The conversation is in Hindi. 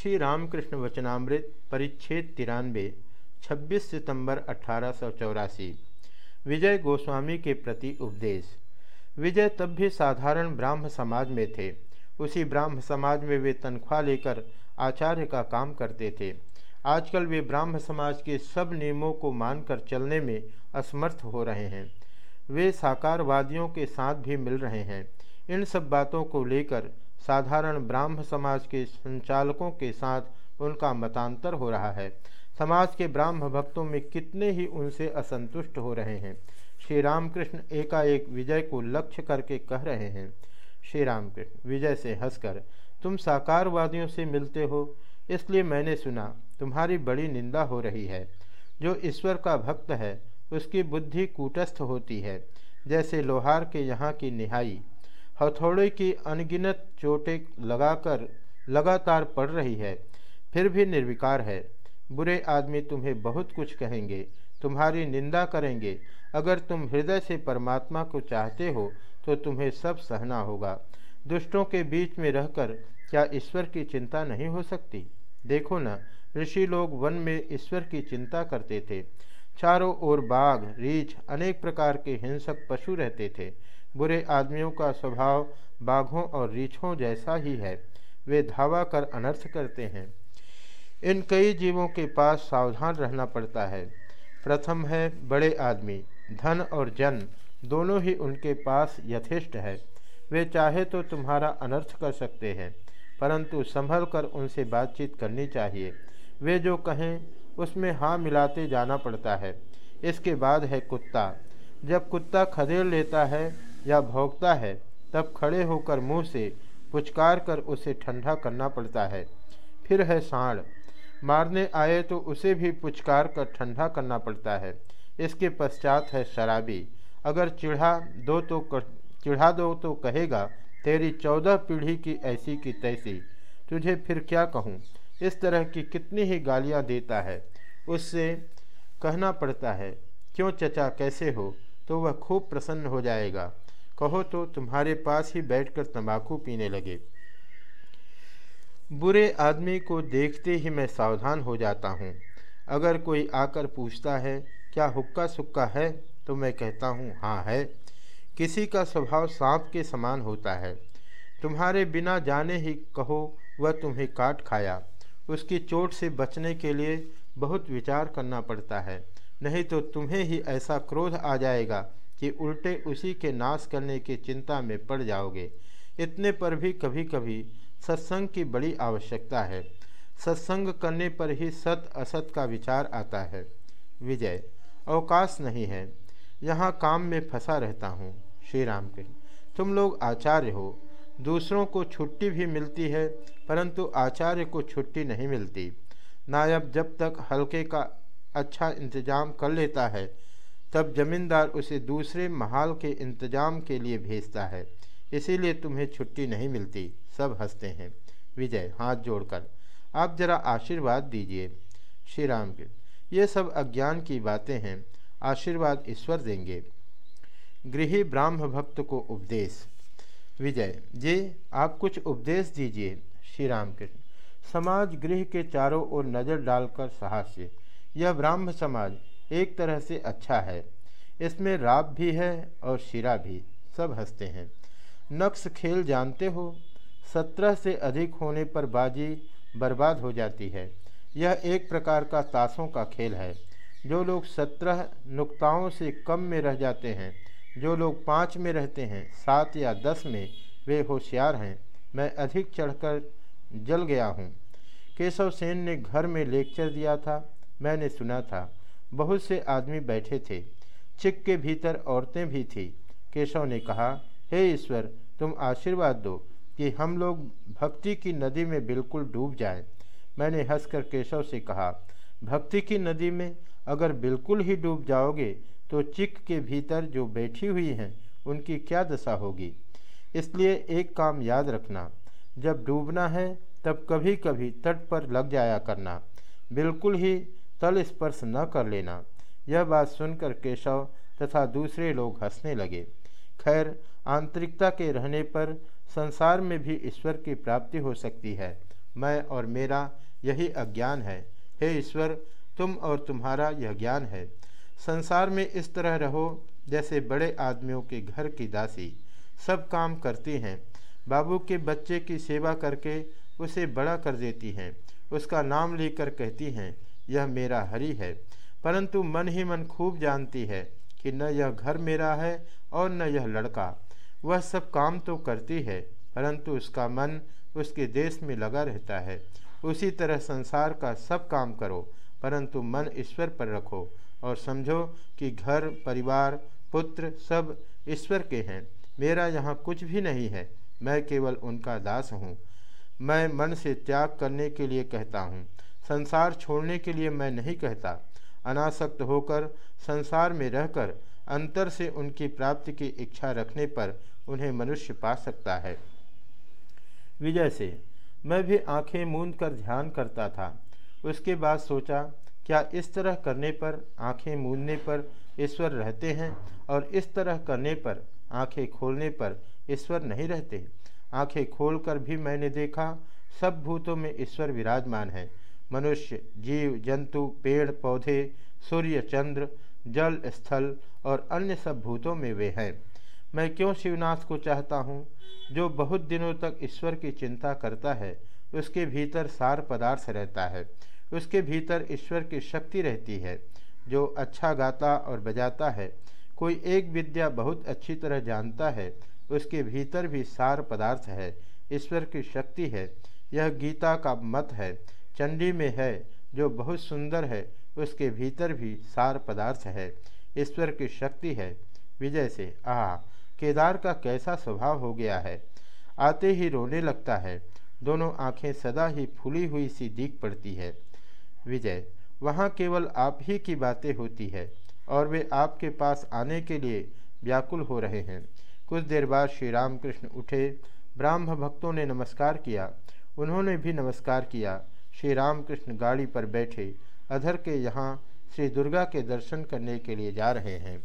श्री रामकृष्ण वचनामृत परिच्छेद तिरानवे 26 सितंबर अठारह सौ चौरासी। विजय गोस्वामी के प्रति उपदेश। विजय तब भी साधारण ब्राह्म समाज में थे। उसी ब्राह्म समाज में वे तनख्वाह लेकर आचार्य का काम करते थे। आजकल वे ब्राह्म समाज के सब नियमों को मानकर चलने में असमर्थ हो रहे हैं। वे साकारवादियों के साथ भी मिल रहे हैं। इन सब बातों को लेकर साधारण ब्राह्म समाज के संचालकों के साथ उनका मतांतर हो रहा है। समाज के ब्राह्म भक्तों में कितने ही उनसे असंतुष्ट हो रहे हैं। श्री रामकृष्ण एकाएक विजय को लक्ष्य करके कह रहे हैं, श्री रामकृष्ण, विजय से हंसकर तुम साकारवादियों से मिलते हो, इसलिए मैंने सुना तुम्हारी बड़ी निंदा हो रही है। जो ईश्वर का भक्त है, उसकी बुद्धि कूटस्थ होती है, जैसे लोहार के यहाँ की निहाई। हथौड़े की अनगिनत चोटें लगाकर लगातार पड़ रही है, फिर भी निर्विकार है। बुरे आदमी तुम्हें बहुत कुछ कहेंगे, तुम्हारी निंदा करेंगे। अगर तुम हृदय से परमात्मा को चाहते हो तो तुम्हें सब सहना होगा। दुष्टों के बीच में रहकर क्या ईश्वर की चिंता नहीं हो सकती? देखो ना, ऋषि लोग वन में ईश्वर की चिंता करते थे। चारों ओर बाघ, रीछ, अनेक प्रकार के हिंसक पशु रहते थे। बुरे आदमियों का स्वभाव बाघों और रीछों जैसा ही है। वे धावा कर अनर्थ करते हैं। इन कई जीवों के पास सावधान रहना पड़ता है। प्रथम है बड़े आदमी। धन और जन दोनों ही उनके पास यथेष्ट है। वे चाहे तो तुम्हारा अनर्थ कर सकते हैं, परंतु संभल कर उनसे बातचीत करनी चाहिए। वे जो कहें, उसमें हाँ मिलाते जाना पड़ता है। इसके बाद है कुत्ता। जब कुत्ता खदेड़ लेता है या भोंकता है तब खड़े होकर मुँह से पुचकार कर उसे ठंडा करना पड़ता है। फिर है साढ़ मारने आए तो उसे भी पुचकार कर ठंडा करना पड़ता है। इसके पश्चात है शराबी। अगर चिढ़ा दो तो कर, चिढ़ा दो तो कहेगा तेरी चौदह पीढ़ी की ऐसी की तैसी। तुझे फिर क्या कहूँ? इस तरह की कितनी ही गालियाँ देता है। उससे कहना पड़ता है क्यों चचा कैसे हो? तो वह खूब प्रसन्न हो जाएगा। कहो तो तुम्हारे पास ही बैठकर तंबाकू पीने लगे। बुरे आदमी को देखते ही मैं सावधान हो जाता हूँ। अगर कोई आकर पूछता है, क्या हुक्का सुक्का है? तो मैं कहता हूँ हाँ है। किसी का स्वभाव सांप के समान होता है। तुम्हारे बिना जाने ही कहो, वह तुम्हें काट खाया। उसकी चोट से बचने के लिए बहुत विचार करना पड़ता है, नहीं तो तुम्हें ही ऐसा क्रोध आ जाएगा। कि उल्टे उसी के नाश करने की चिंता में पड़ जाओगे। इतने पर भी कभी कभी सत्संग की बड़ी आवश्यकता है। सत्संग करने पर ही सत असत का विचार आता है। विजय, अवकाश नहीं है। यहाँ काम में फंसा रहता हूँ। श्री राम के तुम लोग आचार्य हो। दूसरों को छुट्टी भी मिलती है, परंतु आचार्य को छुट्टी नहीं मिलती। नायब जब तक हल्के का अच्छा इंतज़ाम कर लेता है तब जमींदार उसे दूसरे महाल के इंतज़ाम के लिए भेजता है। इसीलिए तुम्हें छुट्टी नहीं मिलती। सब हँसते हैं। विजय, हाथ जोड़कर, आप जरा आशीर्वाद दीजिए। श्री राम ये सब अज्ञान की बातें हैं। आशीर्वाद ईश्वर देंगे। गृह ब्राह्म भक्त को उपदेश। विजय, जी, आप कुछ उपदेश दीजिए। श्री राम कृष्ण समाज गृह के चारों ओर नज़र डालकर साहस्य। यह ब्राह्म समाज एक तरह से अच्छा है। इसमें राब भी है और शिरा भी। सब हँसते हैं। नक्श खेल जानते हो, सत्रह से अधिक होने पर बाजी बर्बाद हो जाती है। यह एक प्रकार का ताशों का खेल है। जो लोग सत्रह नुक्ताओं से कम में रह जाते हैं, जो लोग पाँच में रहते हैं, सात या दस में, वे होशियार हैं। मैं अधिक चढ़कर जल गया हूँ। केशव सेन ने घर में लेक्चर दिया था। मैंने सुना था। बहुत से आदमी बैठे थे। चिक के भीतर औरतें भी थी। केशव ने कहा, हे ईश्वर, तुम आशीर्वाद दो कि हम लोग भक्ति की नदी में बिल्कुल डूब जाएँ। मैंने हंसकर केशव से कहा, भक्ति की नदी में अगर बिल्कुल ही डूब जाओगे तो चिक के भीतर जो बैठी हुई हैं, उनकी क्या दशा होगी? इसलिए एक काम याद रखना, जब डूबना है, तब कभी कभी तट पर लग जाया करना। बिल्कुल ही तल स्पर्श न कर लेना। यह बात सुनकर केशव तथा दूसरे लोग हंसने लगे। खैर, आंतरिकता के रहने पर संसार में भी ईश्वर की प्राप्ति हो सकती है। मैं और मेरा यही अज्ञान है। हे ईश्वर, तुम और तुम्हारा यह ज्ञान है। संसार में इस तरह रहो जैसे बड़े आदमियों के घर की दासी। सब काम करती हैं। बाबू के बच्चे की सेवा करके उसे बड़ा कर देती हैं। उसका नाम लेकर कहती हैं यह मेरा हरि है। परंतु मन ही मन खूब जानती है कि न यह घर मेरा है और न यह लड़का। वह सब काम तो करती है, परंतु उसका मन उसके देश में लगा रहता है। उसी तरह संसार का सब काम करो, परंतु मन ईश्वर पर रखो और समझो कि घर, परिवार, पुत्र सब ईश्वर के हैं। मेरा यहाँ कुछ भी नहीं है, मैं केवल उनका दास हूँ। मैं मन से त्याग करने के लिए कहता हूँ। संसार छोड़ने के लिए मैं नहीं कहता। अनासक्त होकर संसार में रहकर अंतर से उनकी प्राप्ति की इच्छा रखने पर उन्हें मनुष्य पा सकता है। विजय से, मैं भी आँखें मूंद कर ध्यान करता था। उसके बाद सोचा, क्या इस तरह करने पर आँखें मूंदने पर ईश्वर रहते हैं और इस तरह करने पर आँखें खोलने पर ईश्वर नहीं रहते? आँखें खोलकर भी मैंने देखा, सब भूतों में ईश्वर विराजमान है। मनुष्य, जीव, जंतु, पेड़, पौधे, सूर्य, चंद्र, जल, स्थल और अन्य सब भूतों में वे हैं। मैं क्यों शिवनाथ को चाहता हूँ? जो बहुत दिनों तक ईश्वर की चिंता करता है, उसके भीतर सार पदार्थ रहता है। उसके भीतर ईश्वर की शक्ति रहती है, जो अच्छा गाता और बजाता है। कोई एक विद्या बहुत अच्छी तरह जानता है, उसके भीतर भी सार पदार्थ है, ईश्वर की शक्ति है। यह गीता का मत है चंडी में है, जो बहुत सुंदर है, उसके भीतर भी सार पदार्थ है, ईश्वर की शक्ति है। विजय से, आह, केदार का कैसा स्वभाव हो गया है? आते ही रोने लगता है, दोनों आँखें सदा ही फूली हुई सी दिख पड़ती है। विजय, वहाँ केवल आप ही की बातें होती है, और वे आपके पास आने के लिए व्याकुल हो रहे हैं। कुछ देर बाद श्री रामकृष्ण उठे ब्राह्म भक्तों ने नमस्कार किया। उन्होंने भी नमस्कार किया। श्री रामकृष्ण गाड़ी पर बैठे अधर के यहाँ श्री दुर्गा के दर्शन करने के लिए जा रहे हैं।